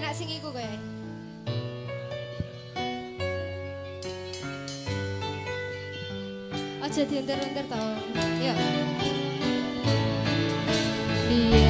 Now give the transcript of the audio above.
enak sing iku kowe. aja diunter-unter to. yuk iya